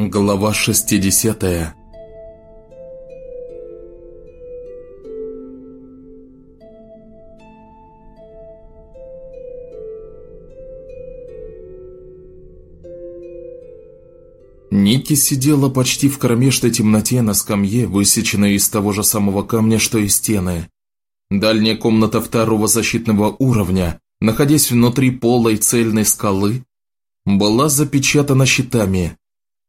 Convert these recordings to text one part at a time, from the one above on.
Глава 60 Ники сидела почти в кромешной темноте на скамье, высеченной из того же самого камня, что и стены. Дальняя комната второго защитного уровня, находясь внутри полой цельной скалы, была запечатана щитами.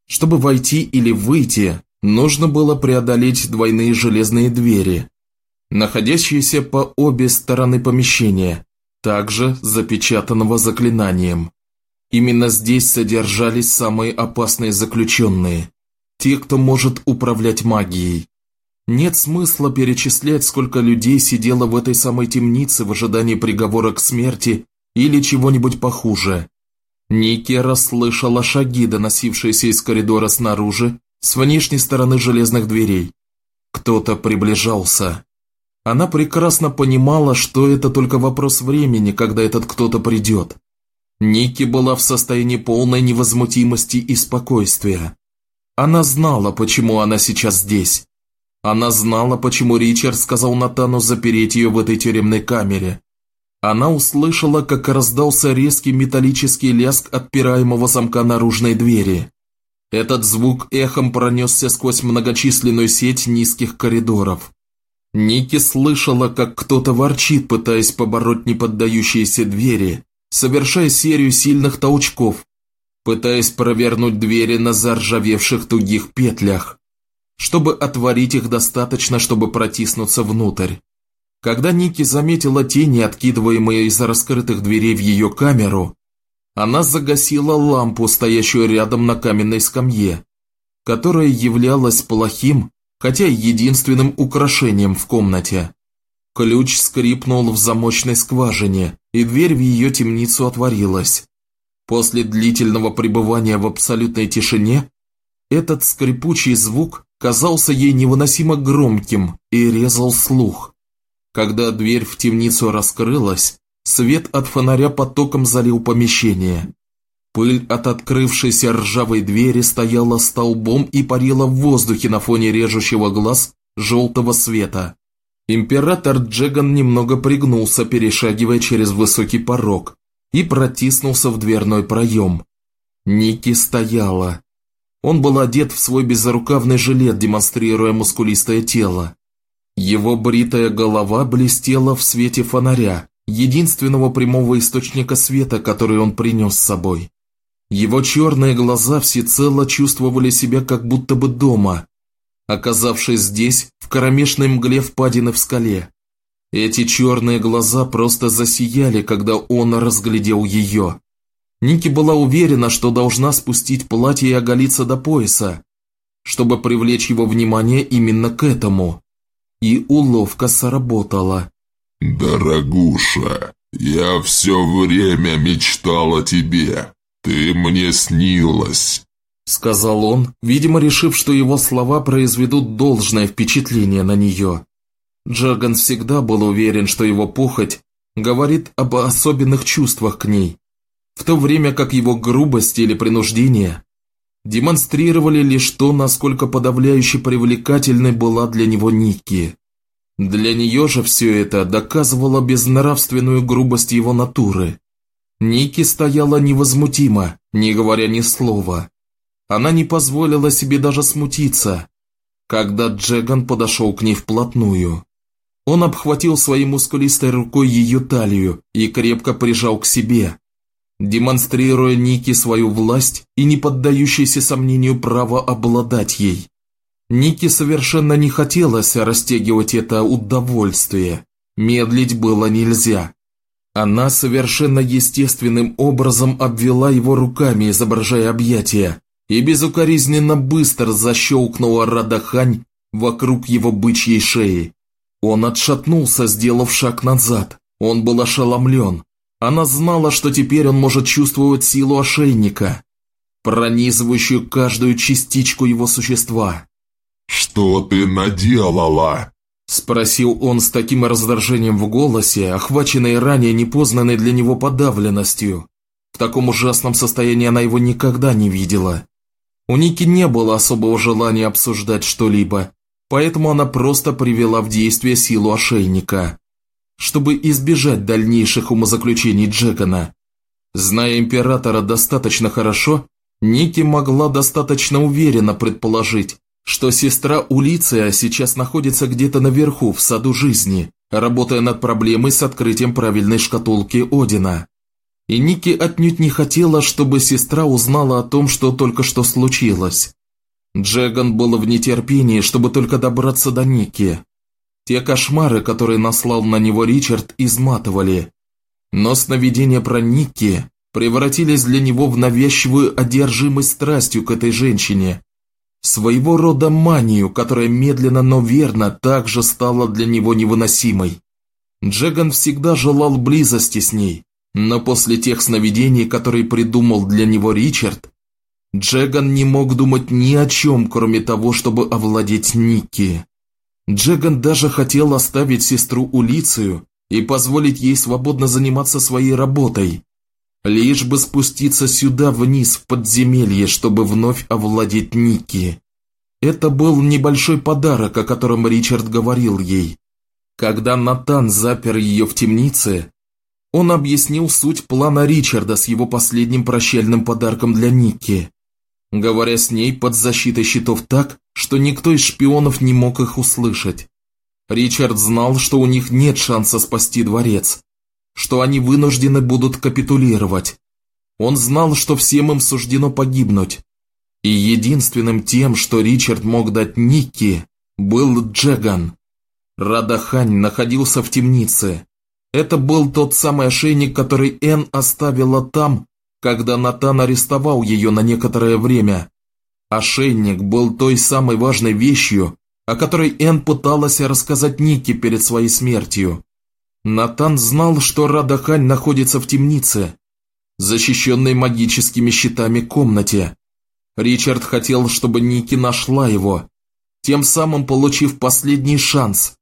Чтобы войти или выйти, нужно было преодолеть двойные железные двери, находящиеся по обе стороны помещения, также запечатанного заклинанием. Именно здесь содержались самые опасные заключенные, те, кто может управлять магией. Нет смысла перечислять, сколько людей сидело в этой самой темнице в ожидании приговора к смерти или чего-нибудь похуже. Ники расслышала шаги, доносившиеся из коридора снаружи, с внешней стороны железных дверей. Кто-то приближался. Она прекрасно понимала, что это только вопрос времени, когда этот кто-то придет. Ники была в состоянии полной невозмутимости и спокойствия. Она знала, почему она сейчас здесь. Она знала, почему Ричард сказал Натану запереть ее в этой тюремной камере. Она услышала, как раздался резкий металлический лязг отпираемого замка наружной двери. Этот звук эхом пронесся сквозь многочисленную сеть низких коридоров. Ники слышала, как кто-то ворчит, пытаясь побороть неподдающиеся двери, совершая серию сильных толчков, пытаясь провернуть двери на заржавевших тугих петлях, чтобы отворить их достаточно, чтобы протиснуться внутрь. Когда Ники заметила тени, откидываемые из раскрытых дверей в ее камеру, она загасила лампу, стоящую рядом на каменной скамье, которая являлась плохим, хотя и единственным украшением в комнате. Ключ скрипнул в замочной скважине, и дверь в ее темницу отворилась. После длительного пребывания в абсолютной тишине, этот скрипучий звук казался ей невыносимо громким и резал слух. Когда дверь в темницу раскрылась, свет от фонаря потоком залил помещение. Пыль от открывшейся ржавой двери стояла столбом и парила в воздухе на фоне режущего глаз желтого света. Император Джеган немного пригнулся, перешагивая через высокий порог, и протиснулся в дверной проем. Ники стояла. Он был одет в свой безрукавный жилет, демонстрируя мускулистое тело. Его бритая голова блестела в свете фонаря, единственного прямого источника света, который он принес с собой. Его черные глаза всецело чувствовали себя как будто бы дома, оказавшись здесь, в кромешной мгле впадины в скале. Эти черные глаза просто засияли, когда он разглядел ее. Ники была уверена, что должна спустить платье и оголиться до пояса, чтобы привлечь его внимание именно к этому. И уловка сработала. «Дорогуша, я все время мечтал о тебе. Ты мне снилась сказал он, видимо, решив, что его слова произведут должное впечатление на нее. Джаган всегда был уверен, что его похоть говорит об особенных чувствах к ней, в то время как его грубость или принуждение демонстрировали лишь то, насколько подавляюще привлекательной была для него Ники. Для нее же все это доказывало безнравственную грубость его натуры. Ники стояла невозмутимо, не говоря ни слова. Она не позволила себе даже смутиться, когда Джеган подошел к ней вплотную. Он обхватил своей мускулистой рукой ее талию и крепко прижал к себе, демонстрируя Нике свою власть и не поддающееся сомнению право обладать ей. Нике совершенно не хотелось растягивать это удовольствие, медлить было нельзя. Она совершенно естественным образом обвела его руками, изображая объятия, и безукоризненно быстро защелкнула Радахань вокруг его бычьей шеи. Он отшатнулся, сделав шаг назад. Он был ошеломлен. Она знала, что теперь он может чувствовать силу ошейника, пронизывающую каждую частичку его существа. «Что ты наделала?» Спросил он с таким раздражением в голосе, охваченной ранее непознанной для него подавленностью. В таком ужасном состоянии она его никогда не видела. У Ники не было особого желания обсуждать что-либо, поэтому она просто привела в действие силу ошейника, чтобы избежать дальнейших умозаключений Джекона. Зная Императора достаточно хорошо, Ники могла достаточно уверенно предположить, что сестра Улиция сейчас находится где-то наверху в саду жизни, работая над проблемой с открытием правильной шкатулки Одина. И Ники отнюдь не хотела, чтобы сестра узнала о том, что только что случилось. Джеган был в нетерпении, чтобы только добраться до Ники. Те кошмары, которые наслал на него Ричард, изматывали. Но сновидения про Ники превратились для него в навязчивую одержимость страстью к этой женщине. Своего рода манию, которая медленно, но верно также стала для него невыносимой. Джеган всегда желал близости с ней, но после тех сновидений, которые придумал для него Ричард, Джеган не мог думать ни о чем, кроме того, чтобы овладеть Никки. Джеган даже хотел оставить сестру Улицию и позволить ей свободно заниматься своей работой, лишь бы спуститься сюда вниз в подземелье, чтобы вновь овладеть Никки. Это был небольшой подарок, о котором Ричард говорил ей. Когда Натан запер ее в темнице, он объяснил суть плана Ричарда с его последним прощальным подарком для Никки, говоря с ней под защитой щитов так, что никто из шпионов не мог их услышать. Ричард знал, что у них нет шанса спасти дворец, что они вынуждены будут капитулировать. Он знал, что всем им суждено погибнуть. И единственным тем, что Ричард мог дать Никки, был Джеган. Радахань находился в темнице, это был тот самый ошейник, который Энн оставила там, когда Натан арестовал ее на некоторое время. Ошейник был той самой важной вещью, о которой Энн пыталась рассказать Нике перед своей смертью. Натан знал, что Радахань находится в темнице, защищенной магическими щитами комнате. Ричард хотел, чтобы Ники нашла его, тем самым получив последний шанс,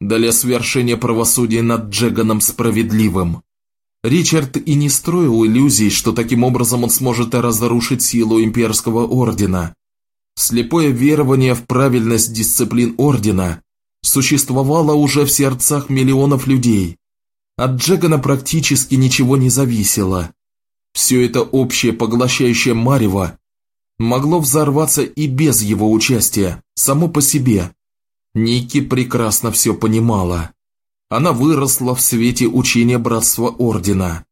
для свершения правосудия над Джеганом справедливым. Ричард и не строил иллюзий, что таким образом он сможет разрушить силу имперского ордена. Слепое верование в правильность дисциплин ордена существовало уже в сердцах миллионов людей. От Джегана практически ничего не зависело. Все это общее поглощающее марево могло взорваться и без его участия, само по себе, Ники прекрасно все понимала. Она выросла в свете учения Братства Ордена.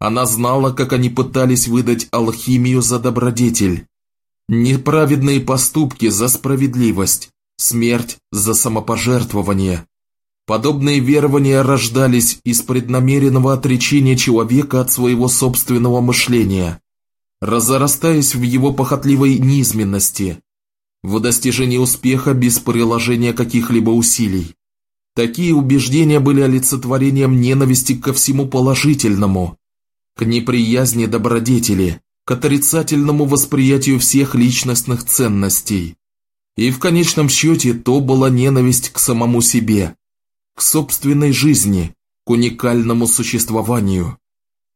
Она знала, как они пытались выдать алхимию за добродетель. Неправедные поступки за справедливость, смерть за самопожертвование. Подобные верования рождались из преднамеренного отречения человека от своего собственного мышления, разрастаясь в его похотливой низменности, в достижении успеха без приложения каких-либо усилий. Такие убеждения были олицетворением ненависти ко всему положительному, к неприязни добродетели, к отрицательному восприятию всех личностных ценностей. И в конечном счете то была ненависть к самому себе, к собственной жизни, к уникальному существованию.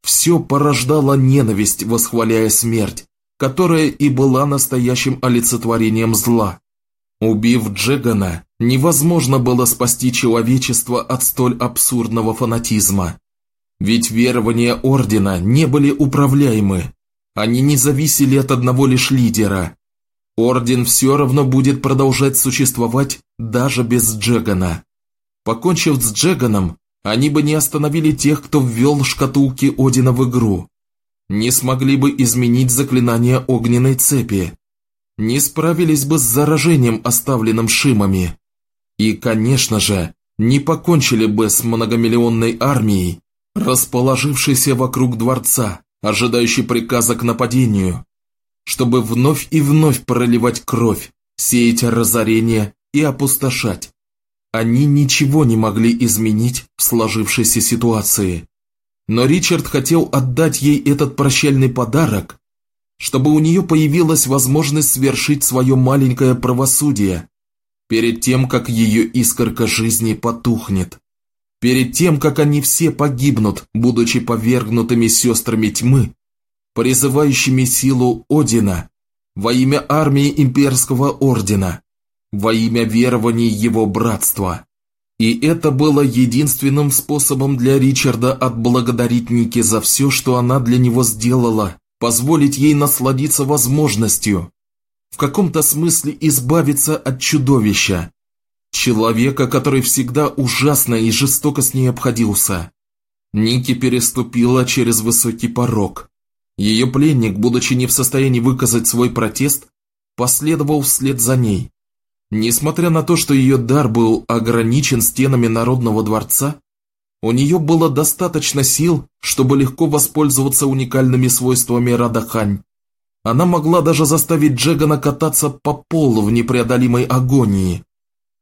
Все порождало ненависть, восхваляя смерть, которая и была настоящим олицетворением зла. Убив Джегана, невозможно было спасти человечество от столь абсурдного фанатизма. Ведь верования Ордена не были управляемы, они не зависели от одного лишь лидера. Орден все равно будет продолжать существовать даже без Джегана. Покончив с Джеганом, они бы не остановили тех, кто ввел шкатулки Одина в игру не смогли бы изменить заклинание огненной цепи, не справились бы с заражением, оставленным Шимами. И, конечно же, не покончили бы с многомиллионной армией, расположившейся вокруг дворца, ожидающей приказа к нападению, чтобы вновь и вновь проливать кровь, сеять разорение и опустошать. Они ничего не могли изменить в сложившейся ситуации. Но Ричард хотел отдать ей этот прощальный подарок, чтобы у нее появилась возможность свершить свое маленькое правосудие перед тем, как ее искорка жизни потухнет. Перед тем, как они все погибнут, будучи повергнутыми сестрами тьмы, призывающими силу Одина во имя армии имперского ордена, во имя верований его братства. И это было единственным способом для Ричарда отблагодарить Ники за все, что она для него сделала, позволить ей насладиться возможностью, в каком-то смысле избавиться от чудовища, человека, который всегда ужасно и жестоко с ней обходился. Ники переступила через высокий порог. Ее пленник, будучи не в состоянии выказать свой протест, последовал вслед за ней. Несмотря на то, что ее дар был ограничен стенами Народного дворца, у нее было достаточно сил, чтобы легко воспользоваться уникальными свойствами Радахань. Она могла даже заставить Джегана кататься по полу в непреодолимой агонии.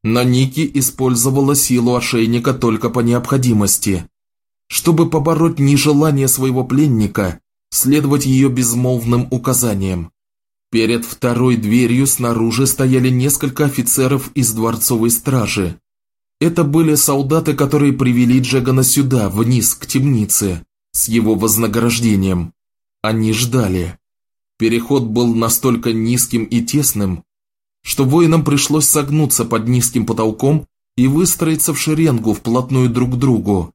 Но Ники использовала силу ошейника только по необходимости. Чтобы побороть нежелание своего пленника, следовать ее безмолвным указаниям. Перед второй дверью снаружи стояли несколько офицеров из дворцовой стражи. Это были солдаты, которые привели Джегана сюда, вниз, к темнице, с его вознаграждением. Они ждали. Переход был настолько низким и тесным, что воинам пришлось согнуться под низким потолком и выстроиться в шеренгу вплотную друг к другу,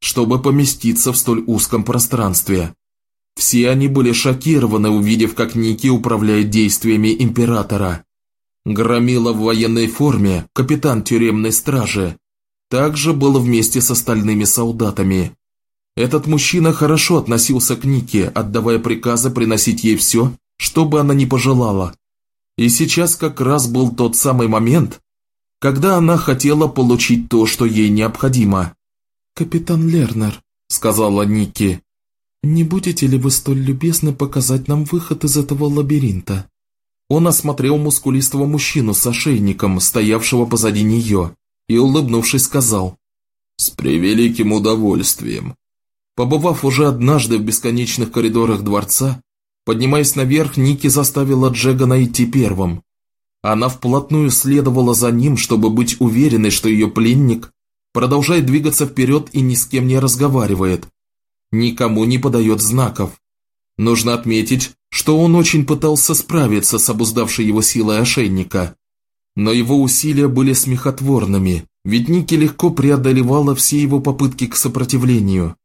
чтобы поместиться в столь узком пространстве. Все они были шокированы, увидев, как Ники управляет действиями Императора. Громила в военной форме, капитан тюремной стражи, также был вместе с остальными солдатами. Этот мужчина хорошо относился к Нике, отдавая приказы приносить ей все, что бы она ни пожелала. И сейчас как раз был тот самый момент, когда она хотела получить то, что ей необходимо. «Капитан Лернер», — сказала Ники, «Не будете ли вы столь любезны показать нам выход из этого лабиринта?» Он осмотрел мускулистого мужчину с ошейником, стоявшего позади нее, и, улыбнувшись, сказал «С превеликим удовольствием». Побывав уже однажды в бесконечных коридорах дворца, поднимаясь наверх, Ники заставила Джегана идти первым. Она вплотную следовала за ним, чтобы быть уверенной, что ее пленник продолжает двигаться вперед и ни с кем не разговаривает, никому не подает знаков. Нужно отметить, что он очень пытался справиться с обуздавшей его силой ошейника. Но его усилия были смехотворными, ведь Ники легко преодолевала все его попытки к сопротивлению.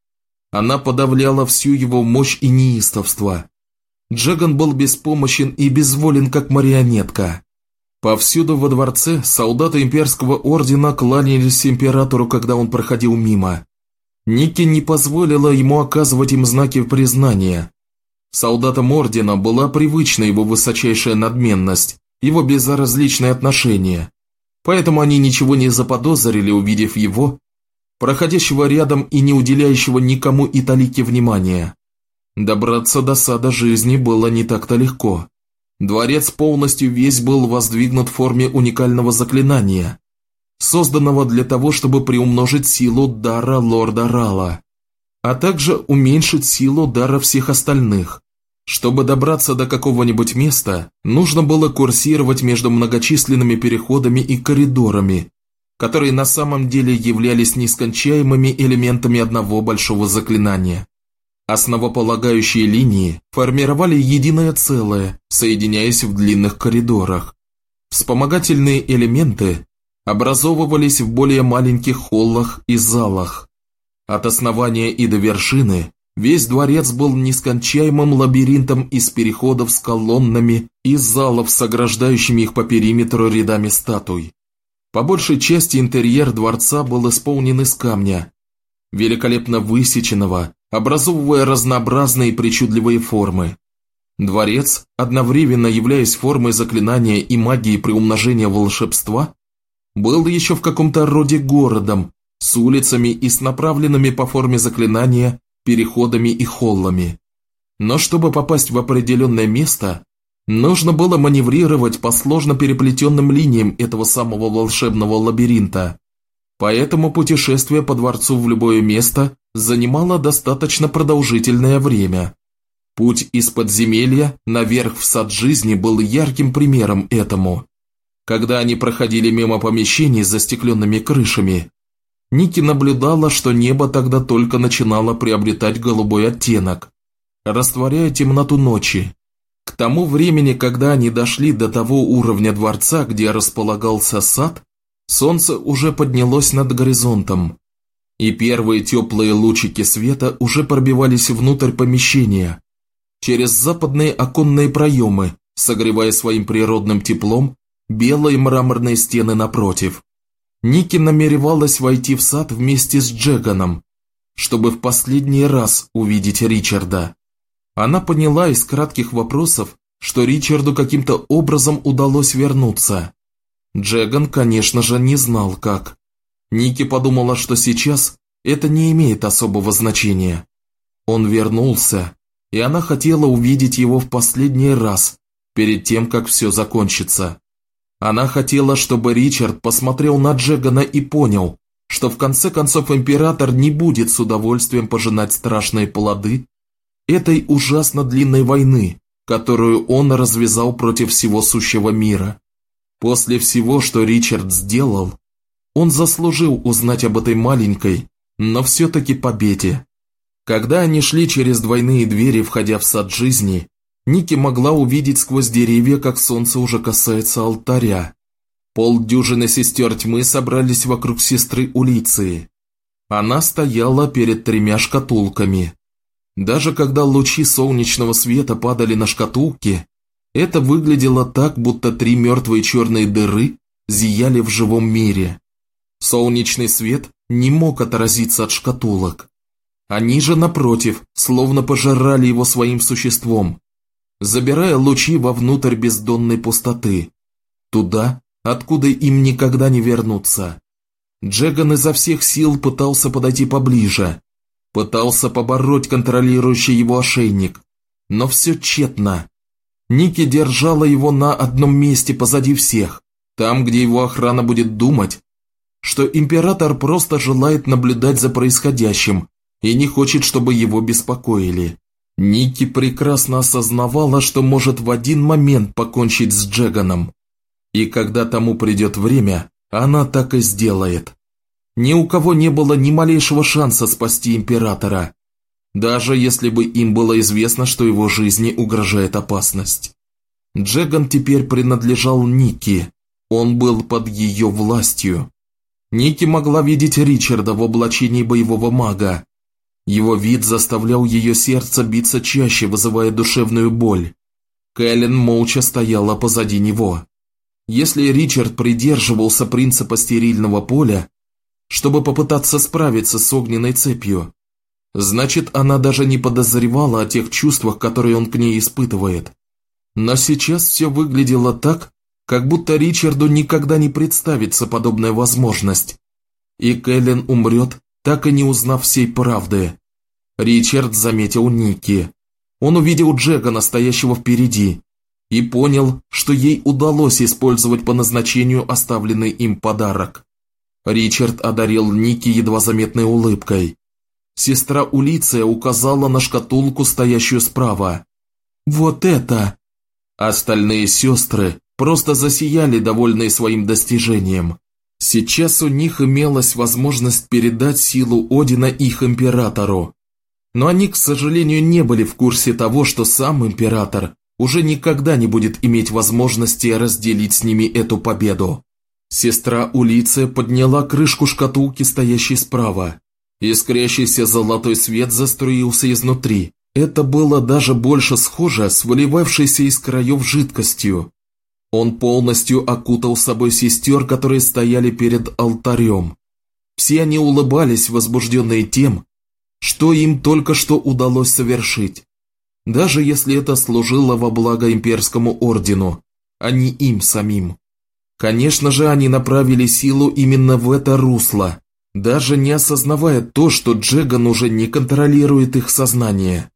Она подавляла всю его мощь и неистовство. Джаган был беспомощен и безволен, как марионетка. Повсюду во дворце солдаты имперского ордена кланялись императору, когда он проходил мимо. Ники не позволила ему оказывать им знаки признания. Солдатам Ордена была привычна его высочайшая надменность, его безразличное отношение. Поэтому они ничего не заподозрили, увидев его, проходящего рядом и не уделяющего никому и талики внимания. Добраться до сада жизни было не так-то легко. Дворец полностью весь был воздвигнут в форме уникального заклинания, созданного для того, чтобы приумножить силу дара лорда Рала, а также уменьшить силу дара всех остальных. Чтобы добраться до какого-нибудь места, нужно было курсировать между многочисленными переходами и коридорами, которые на самом деле являлись нескончаемыми элементами одного большого заклинания. Основополагающие линии формировали единое целое, соединяясь в длинных коридорах. Вспомогательные элементы образовывались в более маленьких холлах и залах. От основания и до вершины весь дворец был нескончаемым лабиринтом из переходов с колоннами и залов с ограждающими их по периметру рядами статуй. По большей части интерьер дворца был исполнен из камня, великолепно высеченного, образовывая разнообразные причудливые формы. Дворец, одновременно являясь формой заклинания и магии приумножения волшебства, был еще в каком-то роде городом, с улицами и с направленными по форме заклинания переходами и холлами. Но чтобы попасть в определенное место, нужно было маневрировать по сложно переплетенным линиям этого самого волшебного лабиринта. Поэтому путешествие по дворцу в любое место занимало достаточно продолжительное время. Путь из подземелья наверх в сад жизни был ярким примером этому. Когда они проходили мимо помещений с застекленными крышами, Ники наблюдала, что небо тогда только начинало приобретать голубой оттенок, растворяя темноту ночи. К тому времени, когда они дошли до того уровня дворца, где располагался сад, солнце уже поднялось над горизонтом, и первые теплые лучики света уже пробивались внутрь помещения, через западные оконные проемы, согревая своим природным теплом белые мраморные стены напротив. Ники намеревалась войти в сад вместе с Джеганом, чтобы в последний раз увидеть Ричарда. Она поняла из кратких вопросов, что Ричарду каким-то образом удалось вернуться. Джеган, конечно же, не знал как. Ники подумала, что сейчас это не имеет особого значения. Он вернулся, и она хотела увидеть его в последний раз, перед тем, как все закончится. Она хотела, чтобы Ричард посмотрел на Джегана и понял, что в конце концов император не будет с удовольствием пожинать страшные плоды этой ужасно длинной войны, которую он развязал против всего сущего мира. После всего, что Ричард сделал, он заслужил узнать об этой маленькой, но все-таки победе. Когда они шли через двойные двери, входя в сад жизни, Ники могла увидеть сквозь деревья, как солнце уже касается алтаря. Полдюжины сестер тьмы собрались вокруг сестры Улиции. Она стояла перед тремя шкатулками. Даже когда лучи солнечного света падали на шкатулки, это выглядело так, будто три мертвые черные дыры зияли в живом мире. Солнечный свет не мог отразиться от шкатулок. Они же, напротив, словно пожирали его своим существом, забирая лучи вовнутрь бездонной пустоты, туда, откуда им никогда не вернуться. Джеган изо всех сил пытался подойти поближе, пытался побороть контролирующий его ошейник, но все тщетно. Ники держала его на одном месте позади всех, там, где его охрана будет думать, что император просто желает наблюдать за происходящим и не хочет, чтобы его беспокоили. Ники прекрасно осознавала, что может в один момент покончить с Джеганом. И когда тому придет время, она так и сделает. Ни у кого не было ни малейшего шанса спасти императора, даже если бы им было известно, что его жизни угрожает опасность. Джеган теперь принадлежал Ники, он был под ее властью. Ники могла видеть Ричарда в облачении боевого мага, его вид заставлял ее сердце биться чаще, вызывая душевную боль. Кэлен молча стояла позади него. Если Ричард придерживался принципа стерильного поля, чтобы попытаться справиться с огненной цепью, значит, она даже не подозревала о тех чувствах, которые он к ней испытывает. Но сейчас все выглядело так, как будто Ричарду никогда не представится подобная возможность. И Кэлен умрет, так и не узнав всей правды. Ричард заметил Ники. Он увидел Джека, настоящего впереди, и понял, что ей удалось использовать по назначению оставленный им подарок. Ричард одарил Ники едва заметной улыбкой. Сестра Улиция указала на шкатулку, стоящую справа. «Вот это!» Остальные сестры просто засияли, довольные своим достижением. Сейчас у них имелась возможность передать силу Одина их императору. Но они, к сожалению, не были в курсе того, что сам император уже никогда не будет иметь возможности разделить с ними эту победу. Сестра Улиция подняла крышку шкатулки, стоящей справа. Искрящийся золотой свет заструился изнутри. Это было даже больше схоже с выливавшейся из краев жидкостью, он полностью окутал собой сестер, которые стояли перед алтарем. Все они улыбались, возбужденные тем, что им только что удалось совершить. Даже если это служило во благо имперскому ордену, а не им самим. Конечно же, они направили силу именно в это русло, даже не осознавая то, что Джеган уже не контролирует их сознание.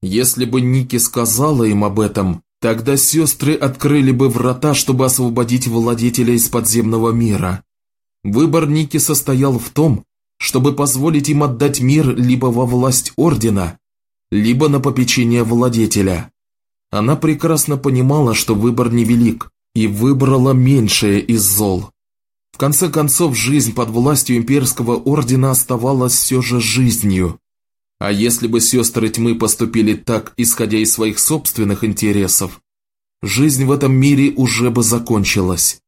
Если бы Ники сказала им об этом, Тогда сестры открыли бы врата, чтобы освободить владетеля из подземного мира. Выбор Ники состоял в том, чтобы позволить им отдать мир либо во власть Ордена, либо на попечение владетеля. Она прекрасно понимала, что выбор невелик, и выбрала меньшее из зол. В конце концов, жизнь под властью имперского ордена оставалась все же жизнью. А если бы сестры тьмы поступили так, исходя из своих собственных интересов, жизнь в этом мире уже бы закончилась.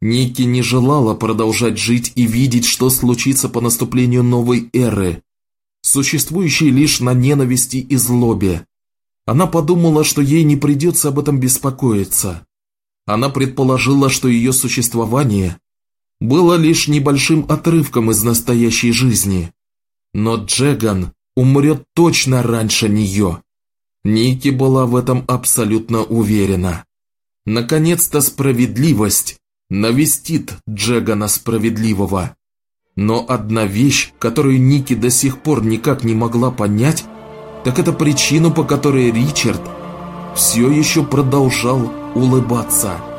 Ники не желала продолжать жить и видеть, что случится по наступлению новой эры, существующей лишь на ненависти и злобе. Она подумала, что ей не придется об этом беспокоиться. Она предположила, что ее существование было лишь небольшим отрывком из настоящей жизни. Но Джеган умрет точно раньше нее. Ники была в этом абсолютно уверена. Наконец-то справедливость навестит Джегана Справедливого. Но одна вещь, которую Ники до сих пор никак не могла понять, так это причину, по которой Ричард все еще продолжал улыбаться.